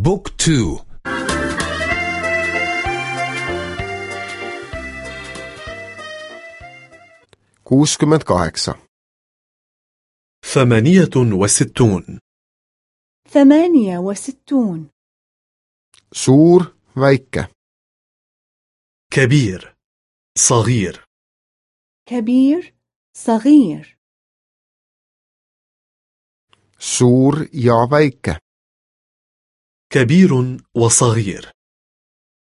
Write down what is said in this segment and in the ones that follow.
بوك تو. kuuskümmend kaheksa. ثمانية وستون. ثمانية وستون. Suur väike. كبير صغير. كبير صغير. Suur ja väike. كبير وصغير.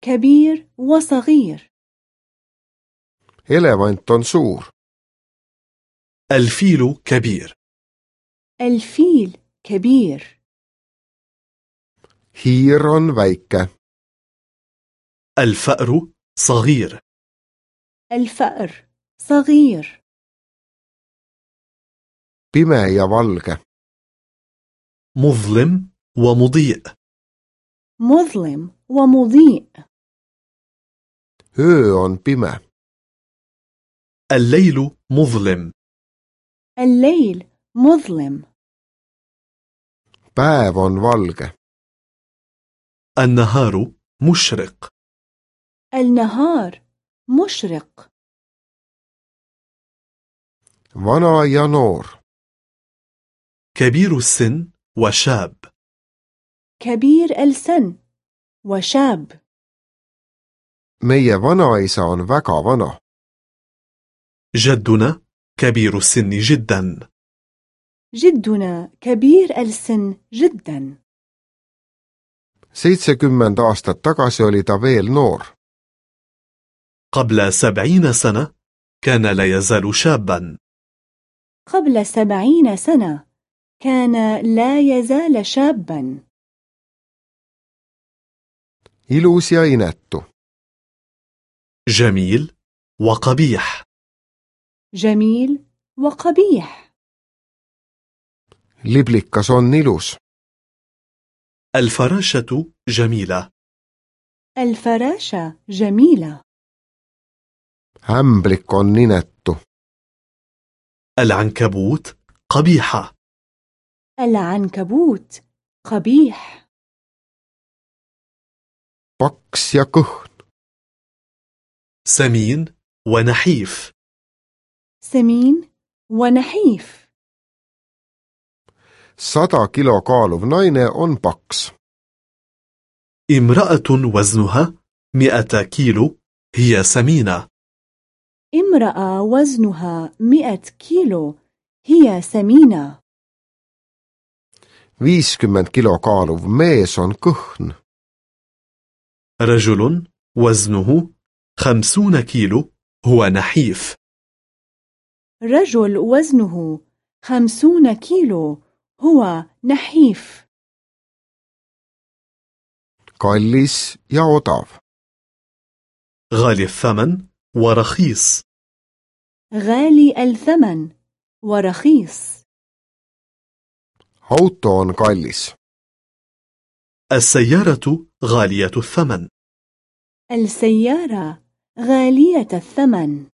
كبير وصغير. Elevant on suur الفيل كبير. الفيل كبير. Hiir on väike الفأر صغير. الفأر صغير. Pime ja valge. مظلم ومضيء. مظلم ومضيء. On pime الليل مظلم. الليل مظلم. Päev on valge النهار مشرق. النهار مشرق. Vana ja noor كبير السن وشاب. كبير السن وشاب. meie vanaisa on väga vana جدنا كبير السن جدا. جدنا كبير السن جدا. seitsekümmend aastat tagasi oli ta veel noor قبل سبعين سنة كان لا يزال شابا. قبل سبعين سنة كان لا يزال شابا. Ilus ja inetu جميل وقبيح. جميل وقبيح. liblikas on ilus الفراشة جميلة. الفراشة جميلة. ämblik on inetu العنكبوت قبيحة. العنكبوت قبيح. Paks ja kõhn سمين ونحيف. سمين ونحيف. sada kilo kaaluv naine on paks امرأة وزنها مئة كيلو هي سمينة. امرأة وزنها مئة كيلو هي سمينة. viiskümmend kilo kaaluv mees on kõhn رجل وزنه خمسون كيلو هو نحيف. رجل وزنه خمسون كيلو هو نحيف. kallis ja odav غالي الثمن ورخيص. غالي الثمن ورخيص. auto on kallis السيارة غالية الثمن. السيارة غالية الثمن.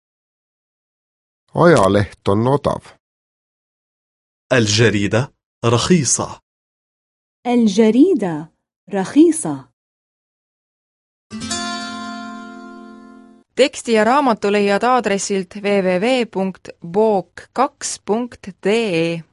الجريدة رخيصة. الجريدة رخيصة. Teksti ja raamatu leiad aadressilt www.book2.de